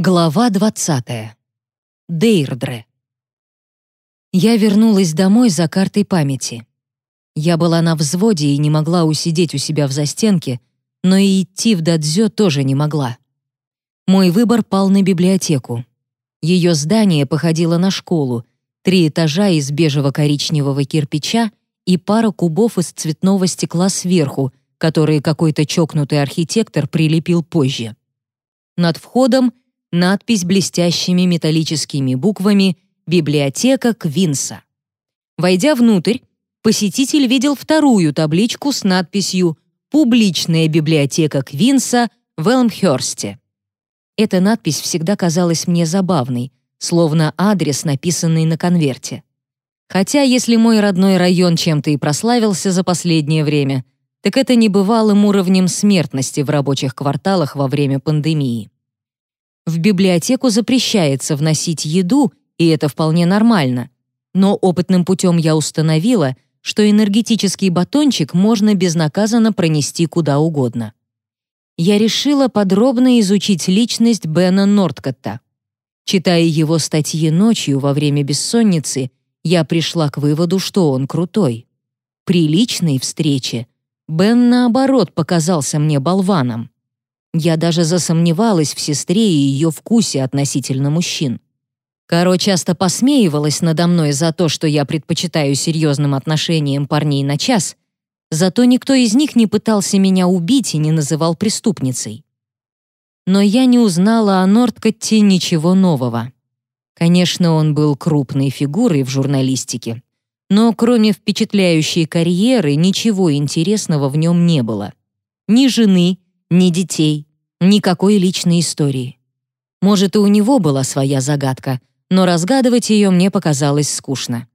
Глава 20. Дейрдре. Я вернулась домой за картой памяти. Я была на взводе и не могла усидеть у себя в застенке, но и идти в дадзё тоже не могла. Мой выбор пал на библиотеку. Ее здание походило на школу, три этажа из бежево-коричневого кирпича и пара кубов из цветного стекла сверху, которые какой-то чокнутый архитектор прилепил позже. Над входом — надпись блестящими металлическими буквами «Библиотека Квинса». Войдя внутрь, посетитель видел вторую табличку с надписью «Публичная библиотека Квинса в Элмхёрсте». Эта надпись всегда казалась мне забавной, словно адрес, написанный на конверте. Хотя, если мой родной район чем-то и прославился за последнее время, так это небывалым уровнем смертности в рабочих кварталах во время пандемии. В библиотеку запрещается вносить еду, и это вполне нормально. Но опытным путем я установила, что энергетический батончик можно безнаказанно пронести куда угодно. Я решила подробно изучить личность Бена Нордкотта. Читая его статьи ночью во время бессонницы, я пришла к выводу, что он крутой. При личной встрече Бен, наоборот, показался мне болваном. Я даже засомневалась в сестре и ее вкусе относительно мужчин. Каро часто посмеивалась надо мной за то, что я предпочитаю серьезным отношениям парней на час, зато никто из них не пытался меня убить и не называл преступницей. Но я не узнала о Нордкотте ничего нового. Конечно, он был крупной фигурой в журналистике, но кроме впечатляющей карьеры ничего интересного в нем не было. Ни жены, ни детей, никакой личной истории. Может, и у него была своя загадка, но разгадывать ее мне показалось скучно.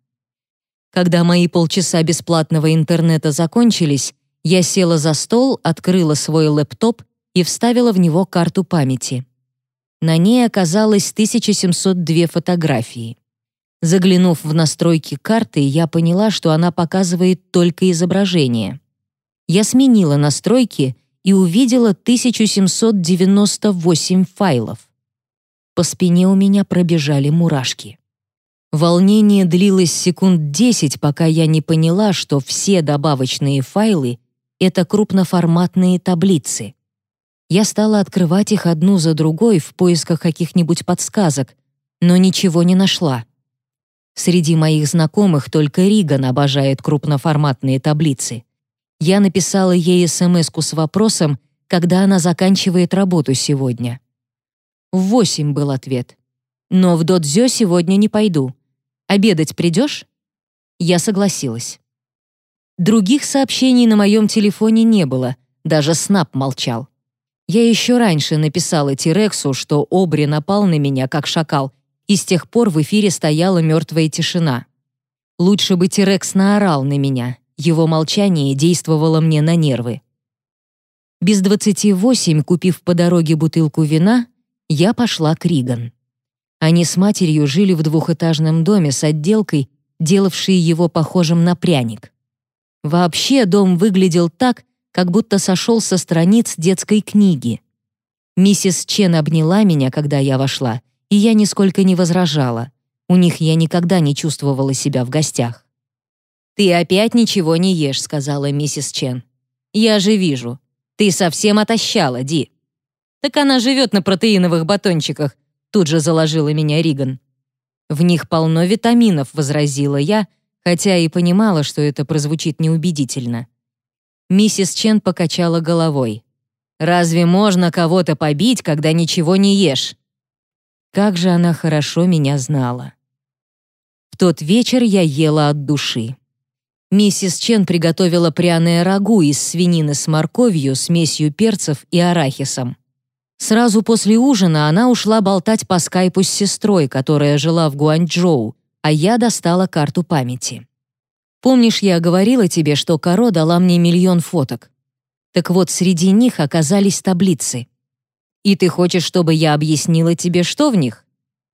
Когда мои полчаса бесплатного интернета закончились, я села за стол, открыла свой лэптоп и вставила в него карту памяти. На ней оказалось 1702 фотографии. Заглянув в настройки карты, я поняла, что она показывает только изображение. Я сменила настройки и увидела 1798 файлов. По спине у меня пробежали мурашки. Волнение длилось секунд 10, пока я не поняла, что все добавочные файлы — это крупноформатные таблицы. Я стала открывать их одну за другой в поисках каких-нибудь подсказок, но ничего не нашла. Среди моих знакомых только Риган обожает крупноформатные таблицы. Я написала ей смс с вопросом, когда она заканчивает работу сегодня. В восемь был ответ. «Но в додзё сегодня не пойду. Обедать придешь?» Я согласилась. Других сообщений на моем телефоне не было, даже Снап молчал. Я еще раньше написала Тирексу, что Обри напал на меня, как шакал, и с тех пор в эфире стояла мертвая тишина. Лучше бы Тирекс наорал на меня, его молчание действовало мне на нервы. Без двадцати восемь, купив по дороге бутылку вина, я пошла к Риган. Они с матерью жили в двухэтажном доме с отделкой, делавшей его похожим на пряник. Вообще дом выглядел так, как будто сошел со страниц детской книги. Миссис Чен обняла меня, когда я вошла, и я нисколько не возражала. У них я никогда не чувствовала себя в гостях. «Ты опять ничего не ешь», — сказала миссис Чен. «Я же вижу. Ты совсем отощала, Ди». «Так она живет на протеиновых батончиках», — тут же заложила меня Риган. «В них полно витаминов», — возразила я, хотя и понимала, что это прозвучит неубедительно. Миссис Чен покачала головой. «Разве можно кого-то побить, когда ничего не ешь?» Как же она хорошо меня знала. В тот вечер я ела от души. Миссис Чен приготовила пряное рагу из свинины с морковью, смесью перцев и арахисом. Сразу после ужина она ушла болтать по скайпу с сестрой, которая жила в Гуанчжоу, а я достала карту памяти. Помнишь, я говорила тебе, что Каро дала мне миллион фоток? Так вот, среди них оказались таблицы. И ты хочешь, чтобы я объяснила тебе, что в них?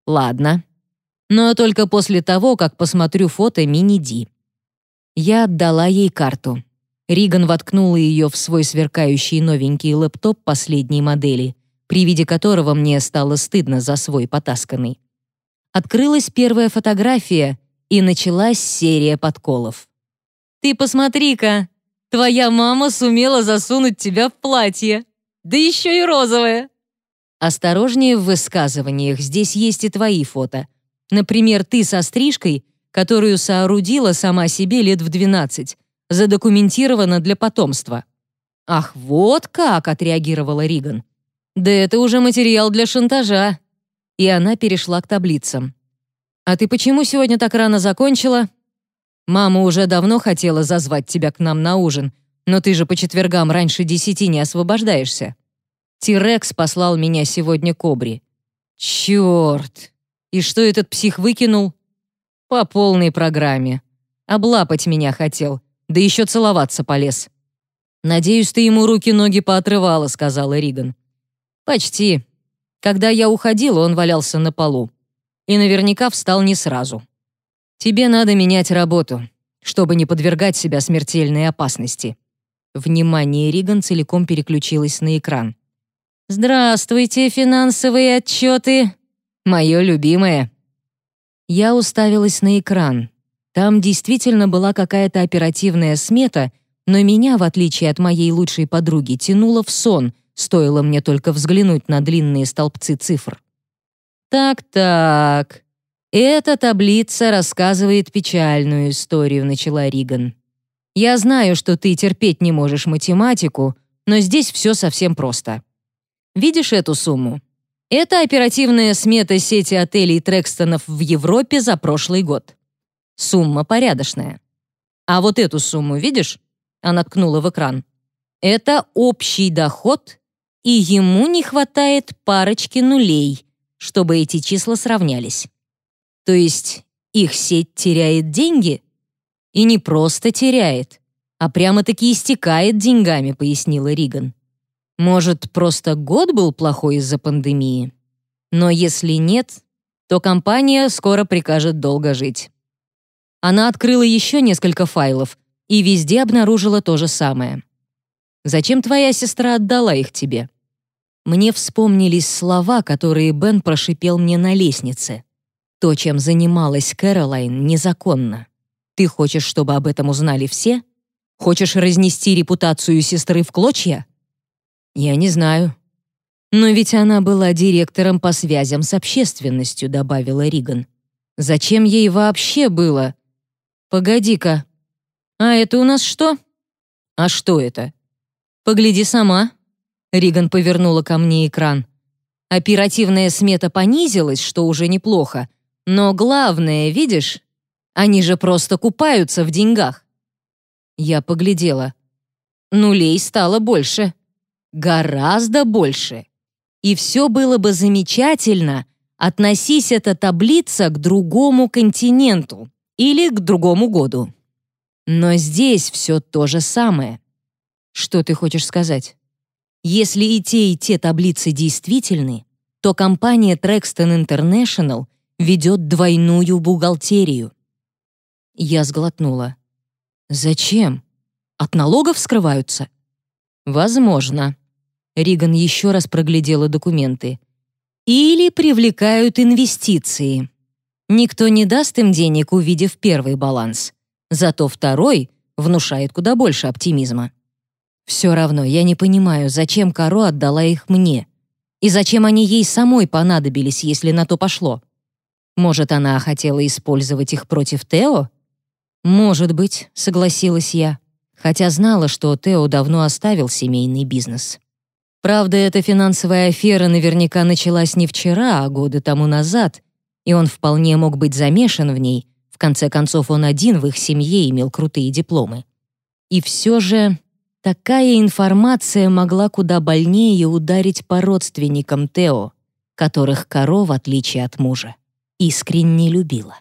Ладно. Но только после того, как посмотрю фото мини-ди. Я отдала ей карту. Риган воткнула ее в свой сверкающий новенький лэптоп последней модели, при виде которого мне стало стыдно за свой потасканный. Открылась первая фотография, и началась серия подколов. «Ты посмотри-ка, твоя мама сумела засунуть тебя в платье, да еще и розовое!» Осторожнее в высказываниях, здесь есть и твои фото. Например, ты со стрижкой, которую соорудила сама себе лет в 12, задокументировано для потомства. «Ах, вот как!» — отреагировала Риган. «Да это уже материал для шантажа». И она перешла к таблицам. «А ты почему сегодня так рано закончила?» «Мама уже давно хотела зазвать тебя к нам на ужин, но ты же по четвергам раньше десяти не освобождаешься. Тирекс послал меня сегодня к Обри. Черт! И что этот псих выкинул? По полной программе. Облапать меня хотел, да еще целоваться полез. «Надеюсь, ты ему руки-ноги поотрывала», — сказала Риган. «Почти. Когда я уходила, он валялся на полу. И наверняка встал не сразу. Тебе надо менять работу, чтобы не подвергать себя смертельной опасности». Внимание Риган целиком переключилось на экран. «Здравствуйте, финансовые отчеты! Мое любимое!» Я уставилась на экран. Там действительно была какая-то оперативная смета, но меня, в отличие от моей лучшей подруги, тянуло в сон, стоило мне только взглянуть на длинные столбцы цифр. «Так-так, эта таблица рассказывает печальную историю», — начала Риган. «Я знаю, что ты терпеть не можешь математику, но здесь все совсем просто. Видишь эту сумму? Это оперативная смета сети отелей Трекстонов в Европе за прошлый год. Сумма порядочная. А вот эту сумму видишь? Она ткнула в экран. Это общий доход, и ему не хватает парочки нулей, чтобы эти числа сравнялись. То есть их сеть теряет деньги? И не просто теряет, а прямо-таки истекает деньгами, пояснила Риган. Может, просто год был плохой из-за пандемии? Но если нет, то компания скоро прикажет долго жить. Она открыла еще несколько файлов, и везде обнаружила то же самое. «Зачем твоя сестра отдала их тебе?» Мне вспомнились слова, которые Бен прошипел мне на лестнице. То, чем занималась Кэролайн, незаконно. Ты хочешь, чтобы об этом узнали все? Хочешь разнести репутацию сестры в клочья? Я не знаю. Но ведь она была директором по связям с общественностью, добавила Риган. Зачем ей вообще было? Погоди-ка, «А это у нас что?» «А что это?» «Погляди сама». Риган повернула ко мне экран. Оперативная смета понизилась, что уже неплохо. Но главное, видишь, они же просто купаются в деньгах. Я поглядела. Нулей стало больше. Гораздо больше. И все было бы замечательно, относись эта таблица к другому континенту или к другому году. Но здесь все то же самое. Что ты хочешь сказать? Если и те, и те таблицы действительны, то компания Trexton International ведет двойную бухгалтерию. Я сглотнула. Зачем? От налогов скрываются? Возможно. Риган еще раз проглядела документы. Или привлекают инвестиции. Никто не даст им денег, увидев первый баланс. Зато второй внушает куда больше оптимизма. Все равно я не понимаю, зачем Каро отдала их мне. И зачем они ей самой понадобились, если на то пошло. Может, она хотела использовать их против Тео? Может быть, согласилась я, хотя знала, что Тео давно оставил семейный бизнес. Правда, эта финансовая афера наверняка началась не вчера, а годы тому назад, и он вполне мог быть замешан в ней, конце концов, он один в их семье имел крутые дипломы. И все же такая информация могла куда больнее ударить по родственникам Тео, которых Каро, в отличие от мужа, искренне любила.